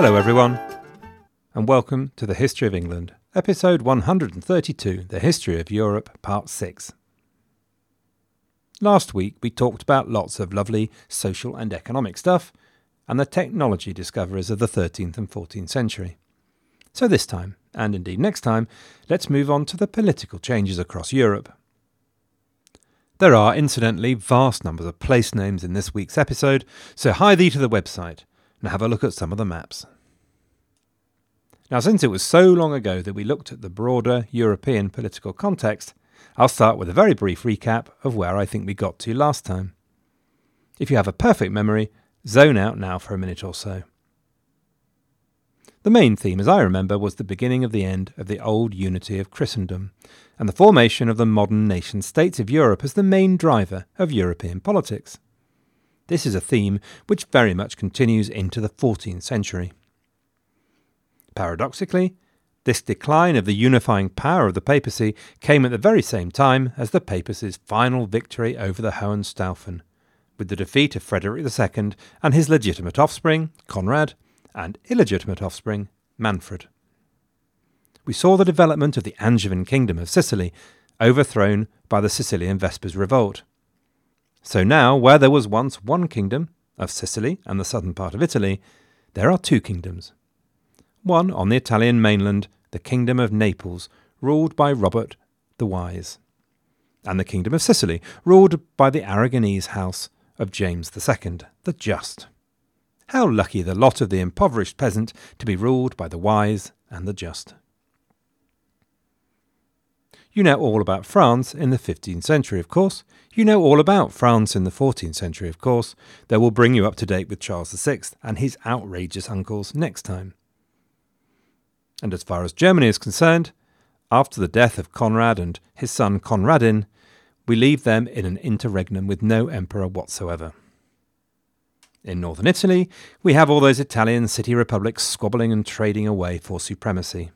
Hello, everyone, and welcome to the History of England, episode 132 The History of Europe, part 6. Last week we talked about lots of lovely social and economic stuff and the technology discoveries of the 13th and 14th century. So this time, and indeed next time, let's move on to the political changes across Europe. There are, incidentally, vast numbers of place names in this week's episode, so hie thee to the website and have a look at some of the maps. Now, since it was so long ago that we looked at the broader European political context, I'll start with a very brief recap of where I think we got to last time. If you have a perfect memory, zone out now for a minute or so. The main theme, as I remember, was the beginning of the end of the old unity of Christendom, and the formation of the modern nation states of Europe as the main driver of European politics. This is a theme which very much continues into the 14th century. Paradoxically, this decline of the unifying power of the papacy came at the very same time as the papacy's final victory over the Hohenstaufen, with the defeat of Frederick II and his legitimate offspring, Conrad, and illegitimate offspring, Manfred. We saw the development of the Angevin kingdom of Sicily, overthrown by the Sicilian Vespers revolt. So now, where there was once one kingdom, of Sicily and the southern part of Italy, there are two kingdoms. One on the Italian mainland, the kingdom of Naples, ruled by Robert the Wise, and the kingdom of Sicily, ruled by the Aragonese house of James II, the Just. How lucky the lot of the impoverished peasant to be ruled by the wise and the just. You know all about France in the 15th century, of course. You know all about France in the 14th century, of course. That will bring you up to date with Charles VI and his outrageous uncles next time. And as far as Germany is concerned, after the death of Conrad and his son Conradin, we leave them in an interregnum with no emperor whatsoever. In northern Italy, we have all those Italian city republics squabbling and trading away for supremacy.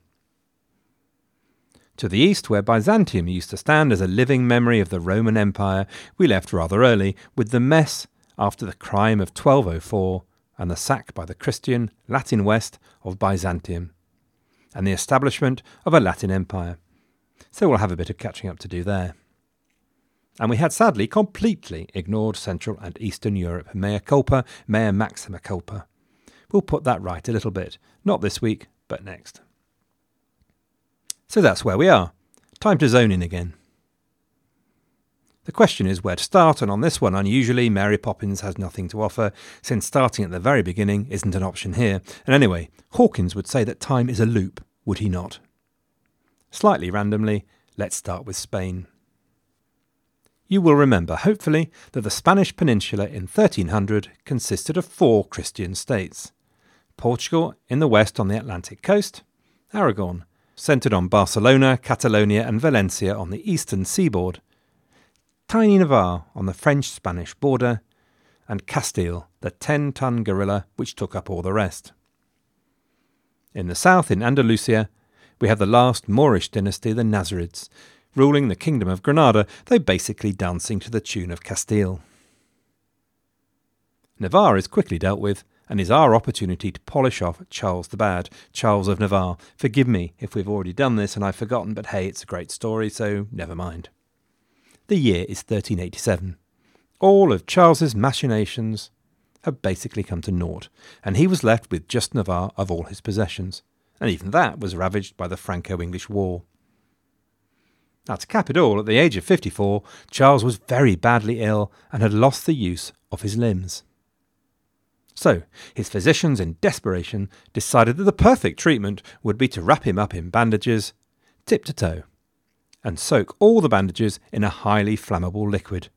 To the east, where Byzantium used to stand as a living memory of the Roman Empire, we left rather early, with the mess after the crime of 1204 and the sack by the Christian Latin West of Byzantium, and the establishment of a Latin Empire. So we'll have a bit of catching up to do there and we had sadly completely ignored Central and Eastern Europe. Mea culpa, mea maxima culpa. We'll put that right a little bit, not this week, but next. So that's where we are. Time to zone in again. The question is where to start, and on this one, unusually, Mary Poppins has nothing to offer, since starting at the very beginning isn't an option here. And anyway, Hawkins would say that time is a loop, would he not? Slightly randomly, let's start with Spain. You will remember, hopefully, that the Spanish peninsula in 1300 consisted of four Christian states Portugal in the west on the Atlantic coast, Aragon, centred on Barcelona, Catalonia, and Valencia on the eastern seaboard, tiny Navarre on the French Spanish border, and Castile, the 10 ton gorilla which took up all the rest. In the south, in Andalusia, we have the last Moorish dynasty, the Nazarids, ruling the Kingdom of Granada, though basically dancing to the tune of Castile. Navarre is quickly dealt with, and is our opportunity to polish off Charles the Bad, Charles of Navarre. Forgive me if we've already done this and I've forgotten, but hey, it's a great story, so never mind. The year is 1387. All of Charles's machinations have basically come to naught, and he was left with just Navarre of all his possessions, and even that was ravaged by the Franco English War. Now, to cap it all, at the age of 54, Charles was very badly ill and had lost the use of his limbs. So, his physicians, in desperation, decided that the perfect treatment would be to wrap him up in bandages, tip to toe, and soak all the bandages in a highly flammable liquid,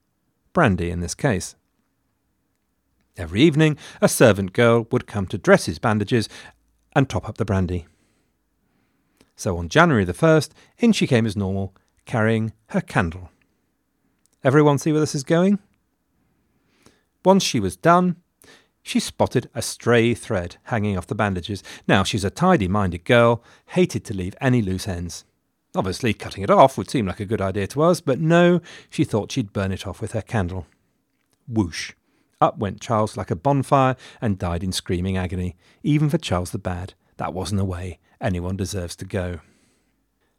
brandy in this case. Every evening, a servant girl would come to dress his bandages and top up the brandy. So on January the 1st, in she came as normal, carrying her candle. Everyone see where this is going? Once she was done, she spotted a stray thread hanging off the bandages. Now, she's a tidy minded girl, hated to leave any loose ends. Obviously, cutting it off would seem like a good idea to us, but no, she thought she'd burn it off with her candle. Whoosh! Up went Charles like a bonfire and died in screaming agony. Even for Charles the Bad, that wasn't a way anyone deserves to go.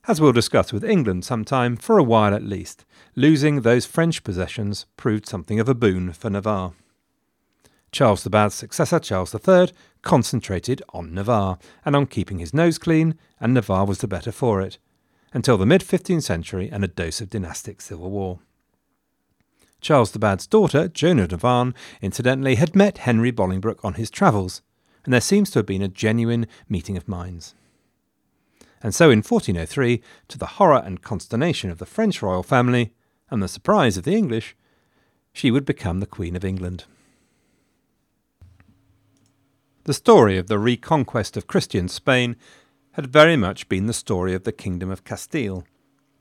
As we'll discuss with England sometime, for a while at least, losing those French possessions proved something of a boon for Navarre. Charles the Bad's successor, Charles III, concentrated on Navarre and on keeping his nose clean, and Navarre was the better for it, until the mid 15th century and a dose of dynastic civil war. Charles the Bad's daughter, Joan of Navarre, incidentally, had met Henry Bolingbroke on his travels, and there seems to have been a genuine meeting of minds. And so in 1403, to the horror and consternation of the French royal family, and the surprise of the English, she would become the Queen of England. The story of the reconquest of Christian Spain had very much been the story of the Kingdom of Castile,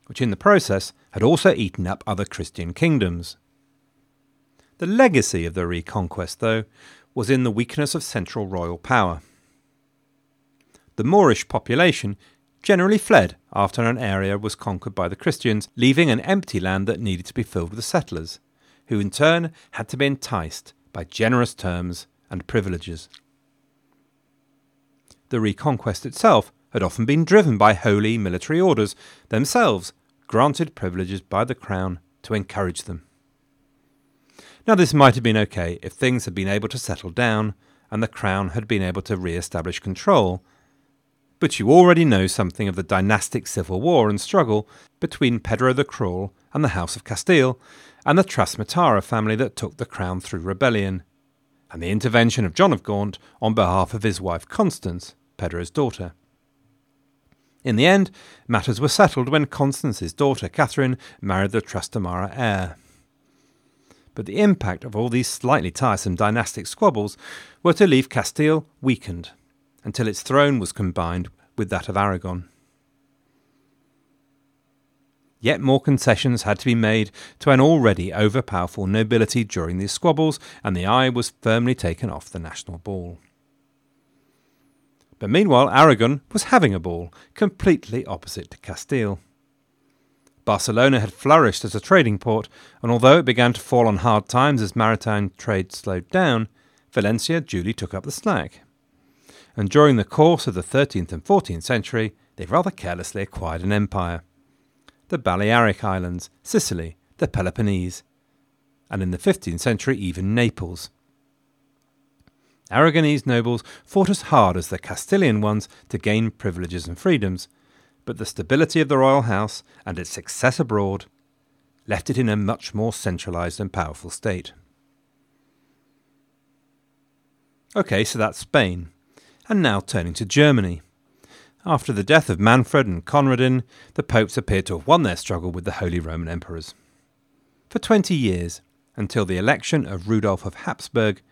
which in the process had also eaten up other Christian kingdoms. The legacy of the reconquest, though, was in the weakness of central royal power. The Moorish population generally fled after an area was conquered by the Christians, leaving an empty land that needed to be filled with settlers, who in turn had to be enticed by generous terms and privileges. The reconquest itself had often been driven by holy military orders, themselves granted privileges by the crown to encourage them. Now, this might have been okay if things had been able to settle down and the crown had been able to re establish control. But you already know something of the dynastic civil war and struggle between Pedro the Cruel and the House of Castile, and the Trastamara family that took the crown through rebellion, and the intervention of John of Gaunt on behalf of his wife Constance, Pedro's daughter. In the end, matters were settled when Constance's daughter Catherine married the Trastamara heir. But the impact of all these slightly tiresome dynastic squabbles were to leave Castile weakened until its throne was combined with that of Aragon. Yet more concessions had to be made to an already overpowerful nobility during these squabbles, and the eye was firmly taken off the national ball. But meanwhile, Aragon was having a ball, completely opposite to Castile. Barcelona had flourished as a trading port, and although it began to fall on hard times as maritime trade slowed down, Valencia duly took up the slack. And during the course of the 13th and 14th century, they rather carelessly acquired an empire. The Balearic Islands, Sicily, the Peloponnese, and in the 15th century even Naples. Aragonese nobles fought as hard as the Castilian ones to gain privileges and freedoms, but the stability of the royal house and its success abroad left it in a much more centralised and powerful state. Okay, so that's Spain. And now turning to Germany. After the death of Manfred and Conradin, the popes appeared to have won their struggle with the Holy Roman Emperors. For twenty years, until the election of Rudolf of Habsburg,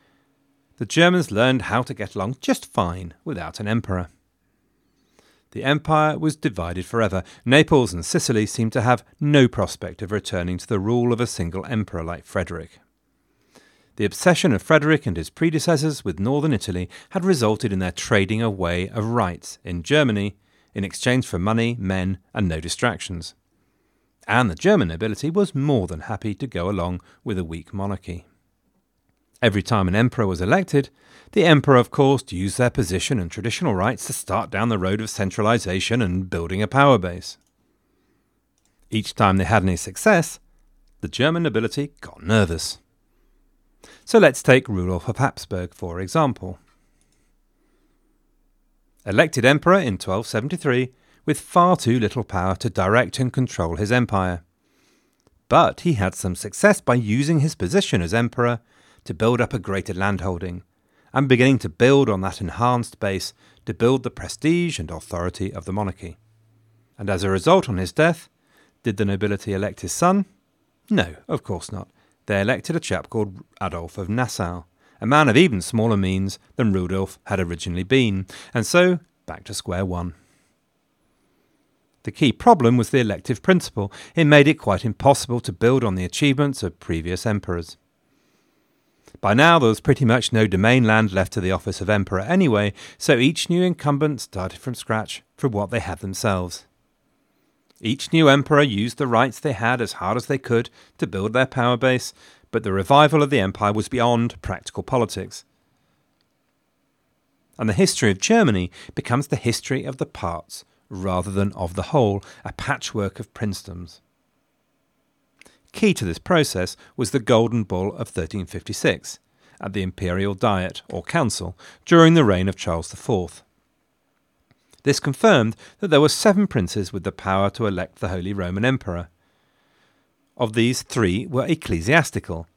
the Germans learned how to get along just fine without an emperor. The empire was divided forever. Naples and Sicily seemed to have no prospect of returning to the rule of a single emperor like Frederick. The obsession of Frederick and his predecessors with northern Italy had resulted in their trading away of rights in Germany in exchange for money, men, and no distractions. And the German nobility was more than happy to go along with a weak monarchy. Every time an emperor was elected, the emperor, of course, used their position and traditional rights to start down the road of centralization and building a power base. Each time they had any success, the German nobility got nervous. So let's take Rudolf of Habsburg for example. Elected emperor in 1273 with far too little power to direct and control his empire. But he had some success by using his position as emperor to build up a greater landholding, and beginning to build on that enhanced base to build the prestige and authority of the monarchy. And as a result, on his death, did the nobility elect his son? No, of course not. They elected a chap called Adolf of Nassau, a man of even smaller means than Rudolf had originally been, and so back to square one. The key problem was the elective principle. It made it quite impossible to build on the achievements of previous emperors. By now, there was pretty much no domain land left to the office of emperor anyway, so each new incumbent started from scratch from what they had themselves. Each new emperor used the rights they had as hard as they could to build their power base, but the revival of the empire was beyond practical politics. And the history of Germany becomes the history of the parts rather than of the whole, a patchwork of princedoms. Key to this process was the Golden Bull of 1356 at the Imperial Diet or Council during the reign of Charles IV. This confirmed that there were seven princes with the power to elect the Holy Roman Emperor. Of these, three were ecclesiastical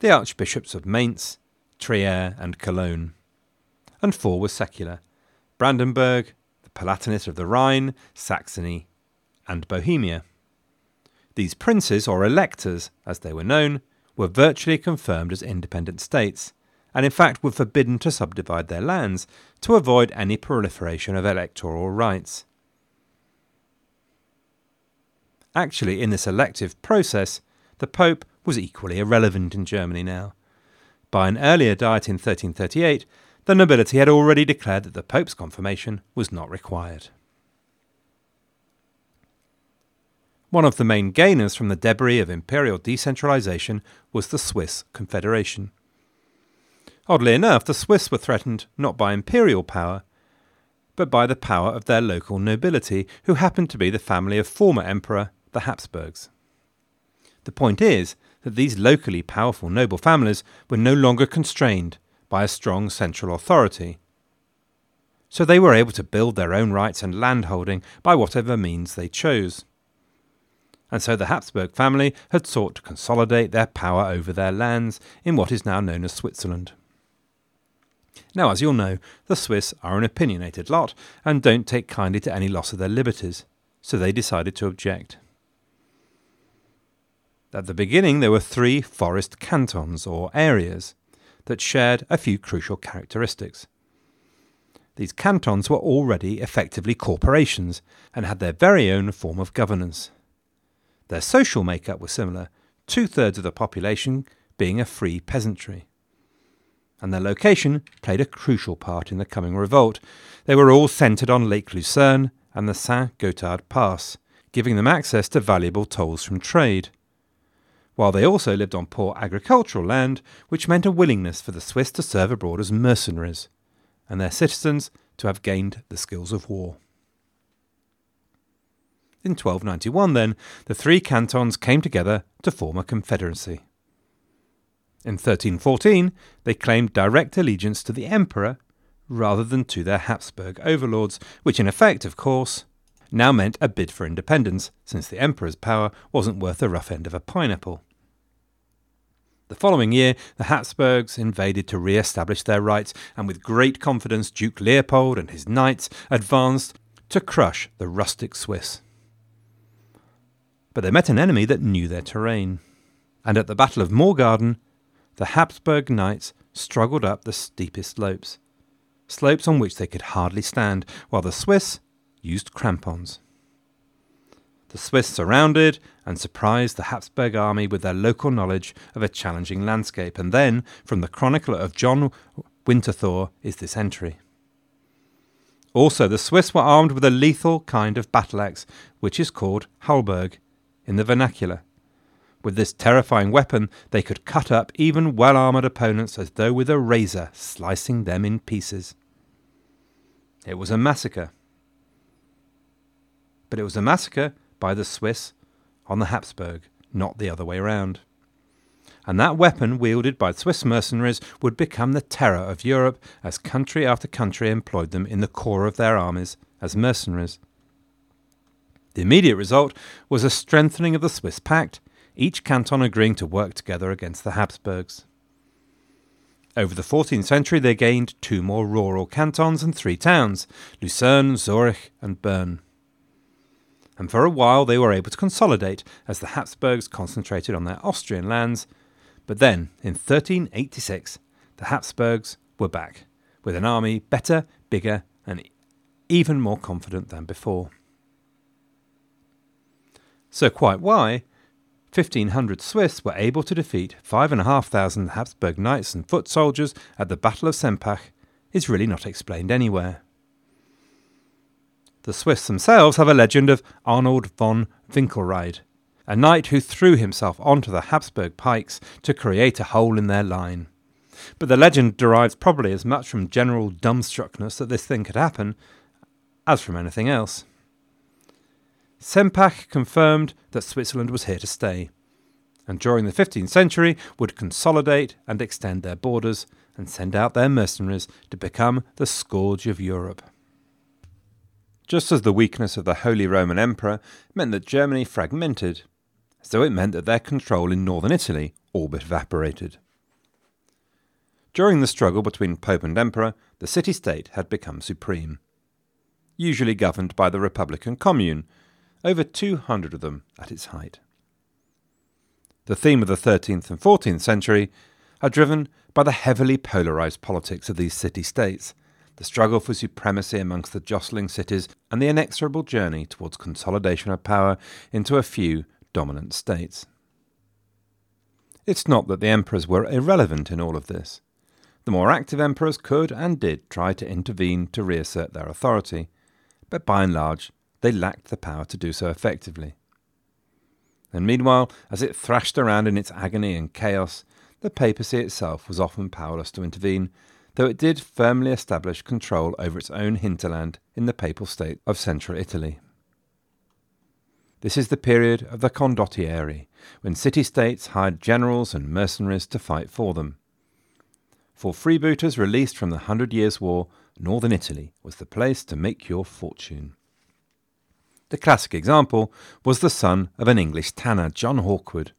the archbishops of Mainz, Trier, and Cologne, and four were secular Brandenburg, the Palatinate of the Rhine, Saxony, and Bohemia. These princes, or electors as they were known, were virtually confirmed as independent states, and in fact were forbidden to subdivide their lands to avoid any proliferation of electoral rights. Actually, in this elective process, the Pope was equally irrelevant in Germany now. By an earlier diet in 1338, the nobility had already declared that the Pope's confirmation was not required. One of the main gainers from the debris of imperial decentralization was the Swiss Confederation. Oddly enough, the Swiss were threatened not by imperial power, but by the power of their local nobility, who happened to be the family of former emperor, the Habsburgs. The point is that these locally powerful noble families were no longer constrained by a strong central authority. So they were able to build their own rights and landholding by whatever means they chose. And so the Habsburg family had sought to consolidate their power over their lands in what is now known as Switzerland. Now, as you'll know, the Swiss are an opinionated lot and don't take kindly to any loss of their liberties, so they decided to object. At the beginning, there were three forest cantons, or areas, that shared a few crucial characteristics. These cantons were already effectively corporations and had their very own form of governance. Their social makeup was similar, two thirds of the population being a free peasantry and their location played a crucial part in the coming revolt. They were all centred on Lake Lucerne and the Saint Gothard Pass, giving them access to valuable tolls from trade. While they also lived on poor agricultural land, which meant a willingness for the Swiss to serve abroad as mercenaries, and their citizens to have gained the skills of war. In 1291, then, the three cantons came together to form a confederacy. In 1314, they claimed direct allegiance to the emperor rather than to their Habsburg overlords, which in effect, of course, now meant a bid for independence, since the emperor's power wasn't worth the rough end of a pineapple. The following year, the Habsburgs invaded to re establish their rights, and with great confidence, Duke Leopold and his knights advanced to crush the rustic Swiss. But they met an enemy that knew their terrain, and at the Battle of Morgarten, the Habsburg knights struggled up the steepest slopes, slopes on which they could hardly stand, while the Swiss used crampons. The Swiss surrounded and surprised the Habsburg army with their local knowledge of a challenging landscape, and then, from the chronicler of John Winterthur, is this entry. Also, the Swiss were armed with a lethal kind of battle axe, which is called halberd in the vernacular. With this terrifying weapon, they could cut up even well armoured opponents as though with a razor, slicing them in pieces. It was a massacre. But it was a massacre by the Swiss on the Habsburg, not the other way round. And that weapon wielded by Swiss mercenaries would become the terror of Europe as country after country employed them in the core of their armies as mercenaries. The immediate result was a strengthening of the Swiss pact each canton agreeing to work together against the Habsburgs. Over the 14th century, they gained two more rural cantons and three towns Lucerne, Zurich, and Bern. And for a while, they were able to consolidate as the Habsburgs concentrated on their Austrian lands. But then, in 1386, the Habsburgs were back, with an army better, bigger, and even more confident than before. So, quite why 1,500 Swiss were able to defeat 5,500 Habsburg knights and foot soldiers at the Battle of Sempach is really not explained anywhere. The Swiss themselves have a legend of Arnold von Winkelried, a knight who threw himself onto the Habsburg pikes to create a hole in their line. But the legend derives probably as much from general dumbstruckness that this thing could happen as from anything else. Sempach confirmed that Switzerland was here to stay, and during the 15th century would consolidate and extend their borders and send out their mercenaries to become the scourge of Europe. Just as the weakness of the Holy Roman Emperor meant that Germany fragmented, so it meant that their control in northern Italy all but evaporated. During the struggle between Pope and Emperor, the city state had become supreme, usually governed by the Republican Commune, over 200 of them at its height. The theme of the 13th and 14th century are driven by the heavily polarized politics of these city states, the struggle for supremacy amongst the jostling cities, and the inexorable journey towards consolidation of power into a few dominant states. It's not that the emperors were irrelevant in all of this. The more active emperors could and did try to intervene to reassert their authority, but by and large they lacked the power to do so effectively. And meanwhile, as it thrashed around in its agony and chaos, the papacy itself was often powerless to intervene, though it did firmly establish control over its own hinterland in the papal state of central Italy. This is the period of the condottieri, when city states hired generals and mercenaries to fight for them. For freebooters released from the Hundred Years' War, northern Italy was the place to make your fortune. The classic example was the son of an English tanner, John Hawkwood.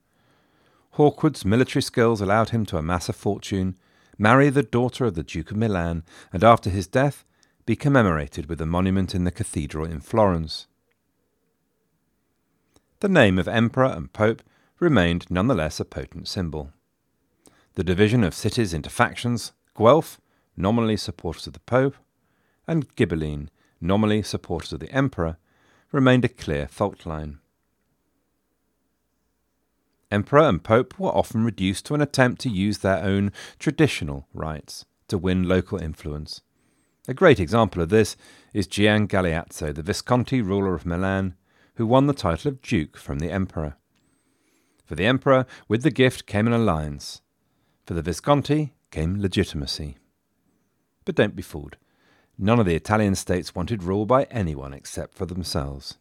Hawkwood's military skills allowed him to amass a fortune, marry the daughter of the Duke of Milan, and after his death be commemorated with a monument in the cathedral in Florence. The name of emperor and pope remained nonetheless a potent symbol. The division of cities into factions, Guelph, nominally supporters of the pope, and Ghibelline, nominally supporters of the emperor, remained a clear fault line. Emperor and Pope were often reduced to an attempt to use their own traditional rights to win local influence. A great example of this is Gian Galeazzo, the Visconti ruler of Milan, who won the title of Duke from the Emperor. For the Emperor, with the gift came an alliance. For the Visconti came legitimacy. But don't be fooled. None of the Italian states wanted rule by anyone except for themselves.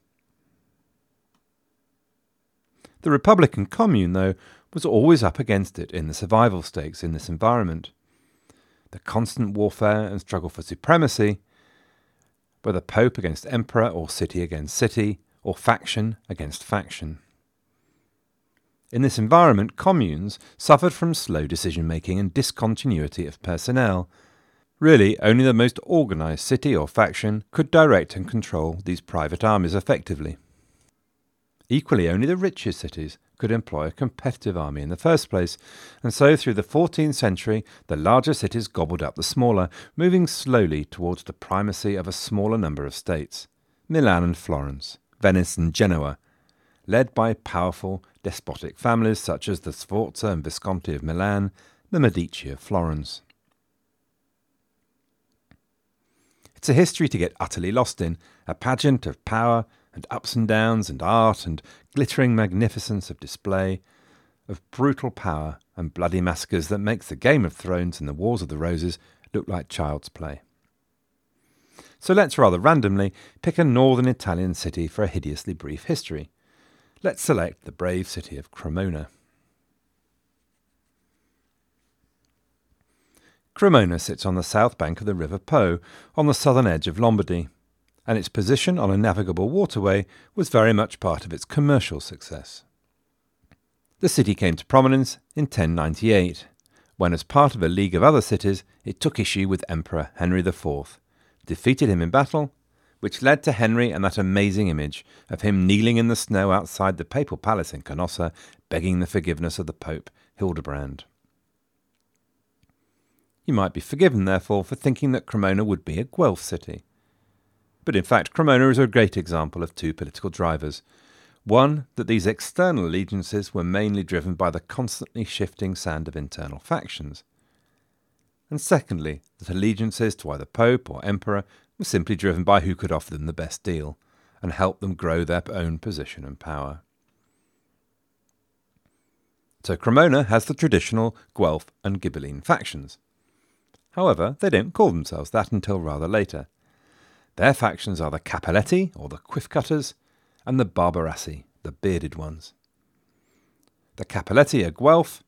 The Republican Commune, though, was always up against it in the survival stakes in this environment. The constant warfare and struggle for supremacy, whether Pope against Emperor or city against city, or faction against faction. In this environment, communes suffered from slow decision making and discontinuity of personnel, Really, only the most organised city or faction could direct and control these private armies effectively. Equally, only the richest cities could employ a competitive army in the first place, and so through the 14th century the larger cities gobbled up the smaller, moving slowly towards the primacy of a smaller number of states Milan and Florence, Venice and Genoa, led by powerful, despotic families such as the Sforza and Visconti of Milan, the Medici of Florence. It's a history to get utterly lost in, a pageant of power and ups and downs and art and glittering magnificence of display, of brutal power and bloody massacres that makes the Game of Thrones and the Wars of the Roses look like child's play. So let's rather randomly pick a northern Italian city for a hideously brief history. Let's select the brave city of Cremona. Cremona sits on the south bank of the River Po, on the southern edge of Lombardy, and its position on a navigable waterway was very much part of its commercial success. The city came to prominence in 1098, when, as part of a league of other cities, it took issue with Emperor Henry IV, defeated him in battle, which led to Henry and that amazing image of him kneeling in the snow outside the papal palace in Canossa, begging the forgiveness of the Pope, Hildebrand. You might be forgiven, therefore, for thinking that Cremona would be a Guelph city. But in fact, Cremona is a great example of two political drivers. One, that these external allegiances were mainly driven by the constantly shifting sand of internal factions. And secondly, that allegiances to either Pope or Emperor were simply driven by who could offer them the best deal and help them grow their own position and power. So Cremona has the traditional Guelph and Ghibelline factions. However, they don't call themselves that until rather later. Their factions are the Cappelletti, or the quiff cutters, and the Barbarassi, the bearded ones. The Cappelletti are Guelph,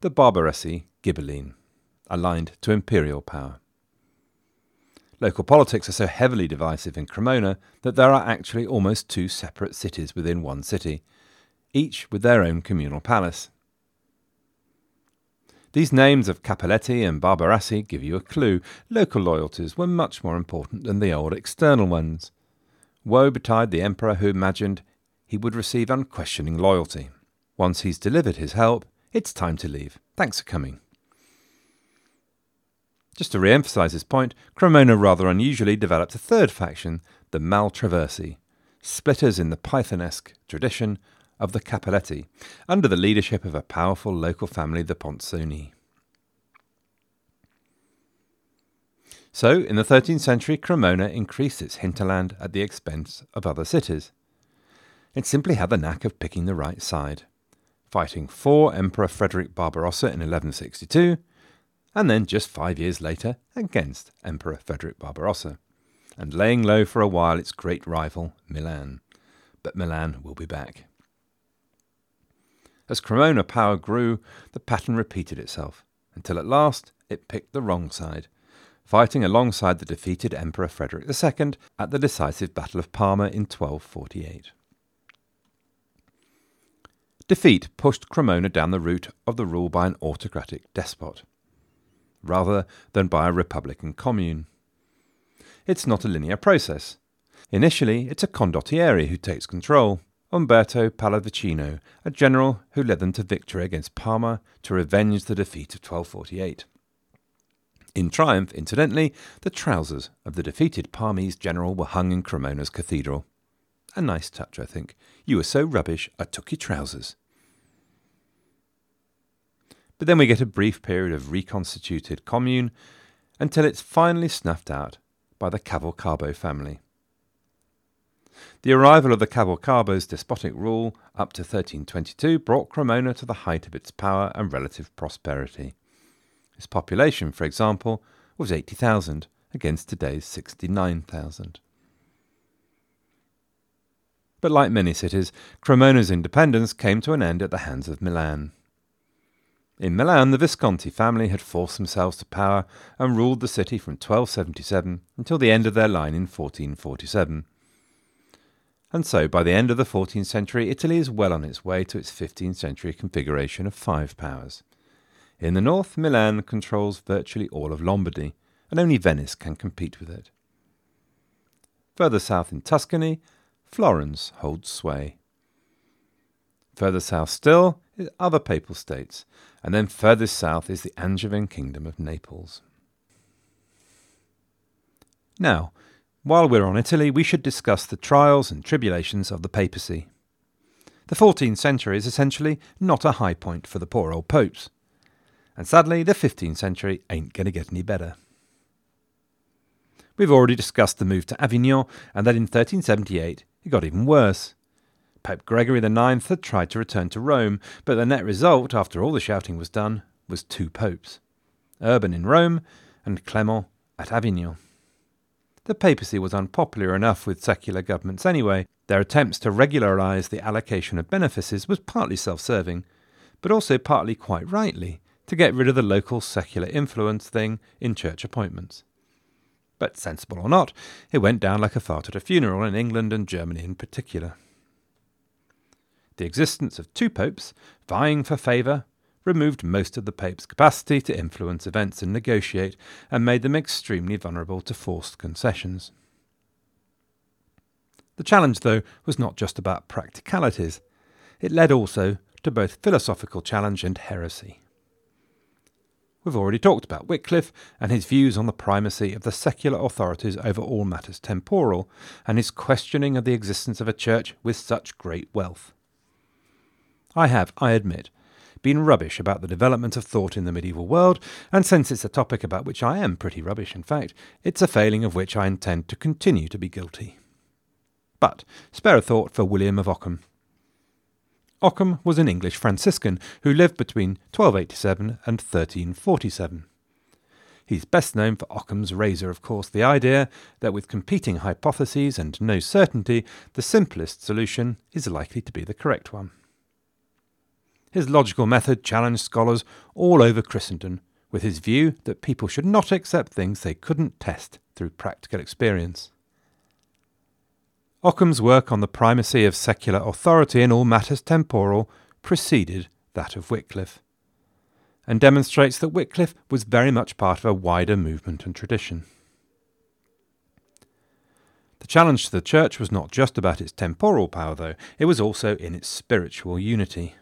the Barbarassi Ghibelline, aligned to imperial power. Local politics are so heavily divisive in Cremona that there are actually almost two separate cities within one city, each with their own communal palace. These names of Cappelletti and Barbarassi give you a clue. Local loyalties were much more important than the old external ones. Woe betide the emperor who imagined he would receive unquestioning loyalty. Once he's delivered his help, it's time to leave. Thanks for coming. Just to re emphasise this point, Cremona rather unusually developed a third faction, the Maltraversi, splitters in the Pythonesque tradition of the Cappelletti, under the leadership of a powerful local family, the Ponzoni. So, in the 13th century, Cremona increased its hinterland at the expense of other cities. It simply had the knack of picking the right side, fighting for Emperor Frederick Barbarossa in 1162, and then just five years later against Emperor Frederick Barbarossa, and laying low for a while its great rival, Milan. But Milan will be back. As Cremona power grew, the pattern repeated itself, until at last it picked the wrong side, fighting alongside the defeated Emperor Frederick II at the decisive Battle of Parma in 1248. Defeat pushed Cremona down the route of the rule by an autocratic despot, rather than by a republican commune. It's not a linear process. Initially, it's a condottiere who takes control, Umberto Pallavicino, a general who led them to victory against Parma to revenge the defeat of 1248. In triumph, incidentally, the trousers of the defeated Parmese general were hung in Cremona's cathedral. A nice touch, I think. You were so rubbish, I took your trousers. But then we get a brief period of reconstituted commune until it's finally snuffed out by the Cavalcabo family. The arrival of the Cavalcabo's despotic rule up to 1322 brought Cremona to the height of its power and relative prosperity. Its population, for example, was 80,000 against today's 69,000. But like many cities, Cremona's independence came to an end at the hands of Milan. In Milan, the Visconti family had forced themselves to power and ruled the city from 1277 until the end of their line in 1447 and so by the end of the 14th century, Italy is well on its way to its 15th century configuration of five powers. In the north, Milan controls virtually all of Lombardy, and only Venice can compete with it. Further south in Tuscany, Florence holds sway. Further south still is other papal states, and then furthest south is the Angevin kingdom of Naples. Now, while we're on Italy, we should discuss the trials and tribulations of the papacy. The 14th century is essentially not a high point for the poor old popes. And sadly, the 15th century ain't going to get any better. We've already discussed the move to Avignon, and that in 1378 it got even worse. Pope Gregory IX had tried to return to Rome, but the net result, after all the shouting was done, was two popes Urban in Rome and Clement at Avignon. The papacy was unpopular enough with secular governments anyway. Their attempts to regularise the allocation of benefices was partly self serving, but also partly quite rightly to get rid of the local secular influence thing in church appointments. But sensible or not, it went down like a fart at a funeral in England and Germany in particular. The existence of two popes vying for favour removed most of the Pope's capacity to influence events and negotiate, and made them extremely vulnerable to forced concessions. The challenge, though, was not just about practicalities, it led also to both philosophical challenge and heresy. We've already talked about Wycliffe and his views on the primacy of the secular authorities over all matters temporal, and his questioning of the existence of a church with such great wealth. I have, I admit, been rubbish about the development of thought in the medieval world, and since it's a topic about which I am pretty rubbish, in fact, it's a failing of which I intend to continue to be guilty. But spare a thought for William of Ockham. Ockham was an English Franciscan who lived between 1287 and 1347. He's best known for Ockham's razor, of course, the idea that with competing hypotheses and no certainty, the simplest solution is likely to be the correct one. His logical method challenged scholars all over Christendom with his view that people should not accept things they couldn't test through practical experience. Ockham's work on the primacy of secular authority in all matters temporal preceded that of Wycliffe, and demonstrates that Wycliffe was very much part of a wider movement and tradition. The challenge to the Church was not just about its temporal power, though, it was also in its spiritual unity.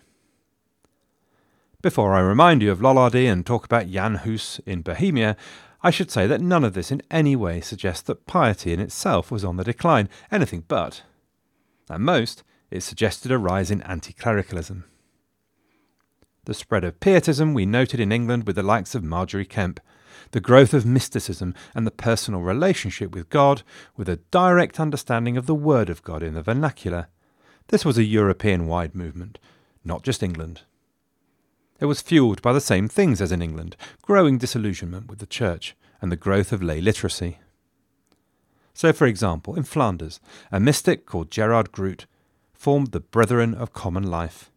Before I remind you of Lollardy and talk about Jan Hus in Bohemia, I should say that none of this in any way suggests that piety in itself was on the decline, anything but. At most, it suggested a rise in anti clericalism. The spread of Pietism we noted in England with the likes of Margery Kempe, the growth of mysticism and the personal relationship with God, with a direct understanding of the Word of God in the vernacular. This was a European wide movement, not just England. It was fueled by the same things as in England growing disillusionment with the Church and the growth of lay literacy. So, for example, in Flanders, a mystic called Gerard Groot formed the Brethren of Common Life,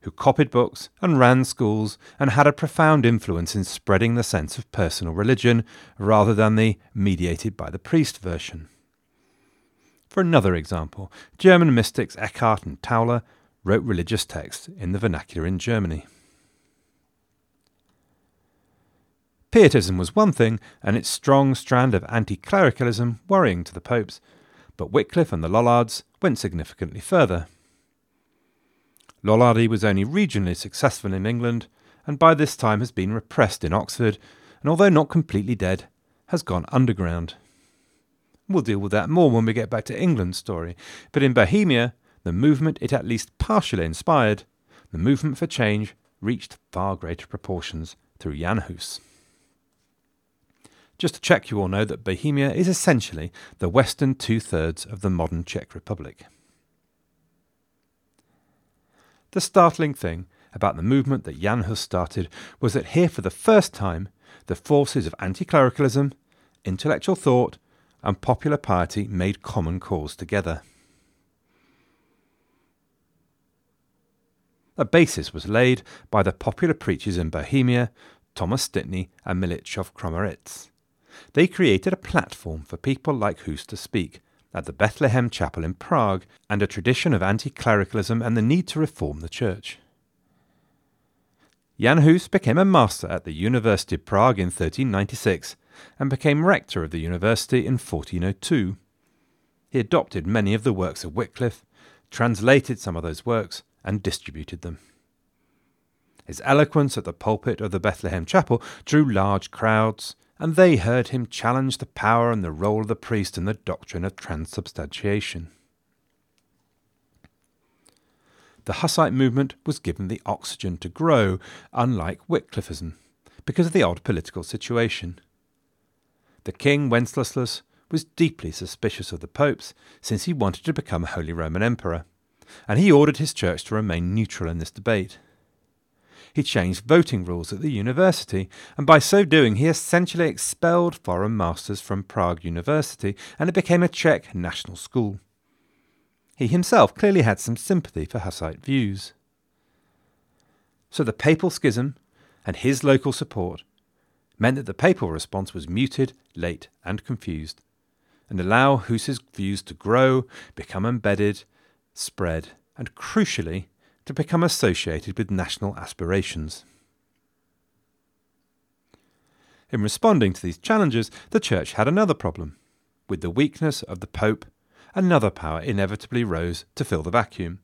who copied books and ran schools and had a profound influence in spreading the sense of personal religion rather than the mediated by the priest version. For another example, German mystics Eckhart and Tauler wrote religious texts in the vernacular in Germany. Pietism was one thing, and its strong strand of anti clericalism worrying to the popes, but Wycliffe and the Lollards went significantly further. Lollardy was only regionally successful in England, and by this time has been repressed in Oxford, and although not completely dead, has gone underground. We'll deal with that more when we get back to England's story, but in Bohemia, the movement it at least partially inspired, the movement for change reached far greater proportions through Jan Hus. Just to check, you all know that Bohemia is essentially the western two thirds of the modern Czech Republic. The startling thing about the movement that Jan Hus started was that here, for the first time, the forces of anti clericalism, intellectual thought, and popular piety made common cause together. A basis was laid by the popular preachers in Bohemia, Thomas Stitny and Militchov Kromeritz. They created a platform for people like Hus to speak at the Bethlehem Chapel in Prague and a tradition of anti clericalism and the need to reform the church. Jan Hus became a master at the University of Prague in 1396 and became rector of the university in 1402. He adopted many of the works of Wycliffe, translated some of those works, and distributed them. His eloquence at the pulpit of the Bethlehem Chapel drew large crowds, and they heard him challenge the power and the role of the priest in the doctrine of transubstantiation. The Hussite movement was given the oxygen to grow, unlike Wycliffism, because of the odd political situation. The king, Wenceslas, was deeply suspicious of the popes, since he wanted to become a Holy Roman Emperor and he ordered his church to remain neutral in this debate. He changed voting rules at the university, and by so doing, he essentially expelled foreign masters from Prague University, and it became a Czech national school. He himself clearly had some sympathy for Hussite views. So the papal schism and his local support meant that the papal response was muted, late, and confused, and allow Hus's views to grow, become embedded, spread, and crucially, to become associated with national aspirations. In responding to these challenges, the Church had another problem. With the weakness of the Pope, another power inevitably rose to fill the vacuum.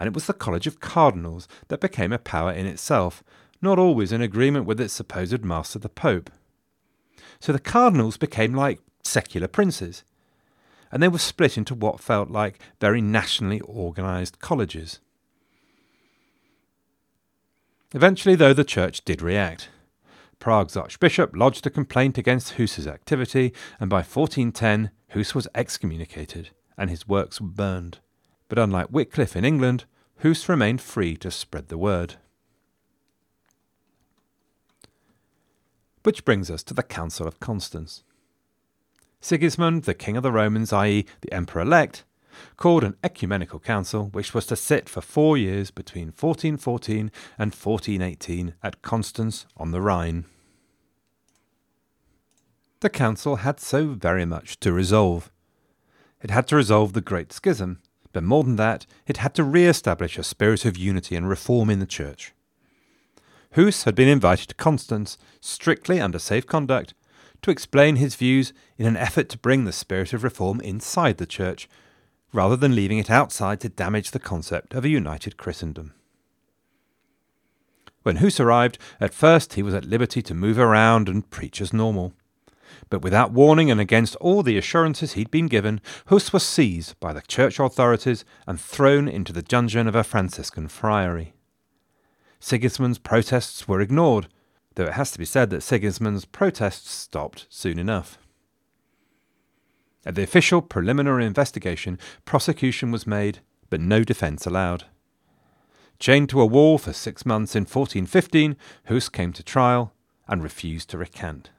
And it was the College of Cardinals that became a power in itself, not always in agreement with its supposed master, the Pope. So the cardinals became like secular princes, and they were split into what felt like very nationally organised colleges. Eventually, though, the church did react. Prague's archbishop lodged a complaint against Hus's activity, and by 1410 Hus was excommunicated and his works were burned. But unlike Wycliffe in England, Hus remained free to spread the word. Which brings us to the Council of Constance. Sigismund, the King of the Romans, i.e., the Emperor elect, called an ecumenical council which was to sit for four years between 1414 and 1418 at Constance on the Rhine. The council had so very much to resolve. It had to resolve the Great Schism, but more than that, it had to re establish a spirit of unity and reform in the Church. Hus had been invited to Constance, strictly under safe conduct, to explain his views in an effort to bring the spirit of reform inside the Church rather than leaving it outside to damage the concept of a united Christendom. When Hus arrived, at first he was at liberty to move around and preach as normal. But without warning and against all the assurances he'd been given, Hus was seized by the church authorities and thrown into the dungeon of a Franciscan friary. Sigismund's protests were ignored, though it has to be said that Sigismund's protests stopped soon enough. At the official preliminary investigation, prosecution was made, but no defence allowed. Chained to a wall for six months in 1415, Hus came to trial and refused to recant.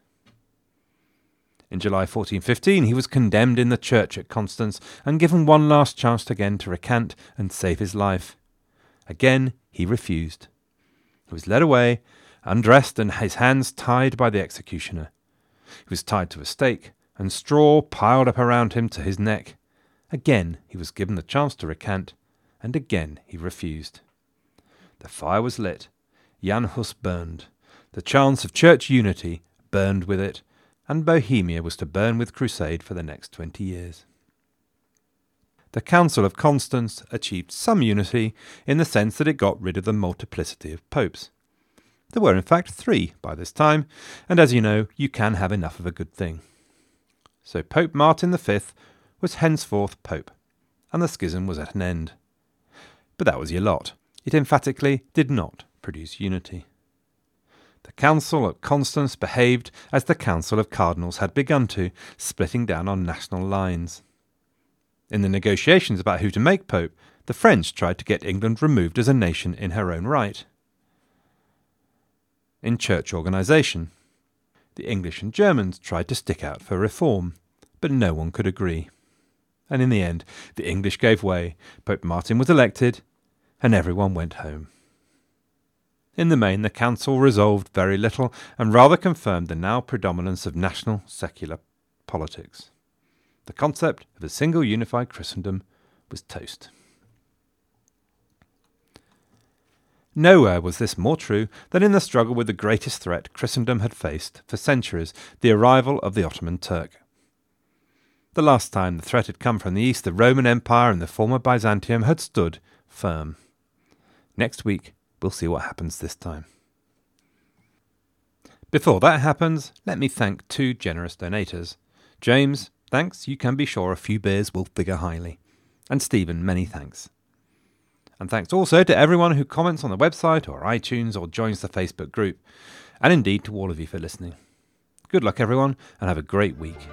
In July 1415, he was condemned in the church at Constance and given one last chance again to recant and save his life. Again, he refused. He was led away, undressed, and his hands tied by the executioner. He was tied to a stake and straw piled up around him to his neck. Again he was given the chance to recant, and again he refused. The fire was lit. Jan Hus burned. The chance of church unity burned with it, and Bohemia was to burn with crusade for the next twenty years. The Council of Constance achieved some unity in the sense that it got rid of the multiplicity of popes. There were, in fact, three by this time, and as you know, you can have enough of a good thing. So Pope Martin V was henceforth Pope, and the schism was at an end. But that was your lot. It emphatically did not produce unity. The Council at Constance behaved as the Council of Cardinals had begun to, splitting down on national lines. In the negotiations about who to make Pope, the French tried to get England removed as a nation in her own right. In church organisation, the English and Germans tried to stick out for reform, but no one could agree. And in the end, the English gave way, Pope Martin was elected, and everyone went home. In the main, the Council resolved very little and rather confirmed the now predominance of national secular politics. The concept of a single unified Christendom was toast. Nowhere was this more true than in the struggle with the greatest threat Christendom had faced for centuries the arrival of the Ottoman Turk. The last time the threat had come from the east, the Roman Empire and the former Byzantium had stood firm. Next week, we'll see what happens this time. Before that happens, let me thank two generous donators. James, thanks, you can be sure a few beers will figure highly. And Stephen, many thanks. And thanks also to everyone who comments on the website or iTunes or joins the Facebook group. And indeed to all of you for listening. Good luck, everyone, and have a great week.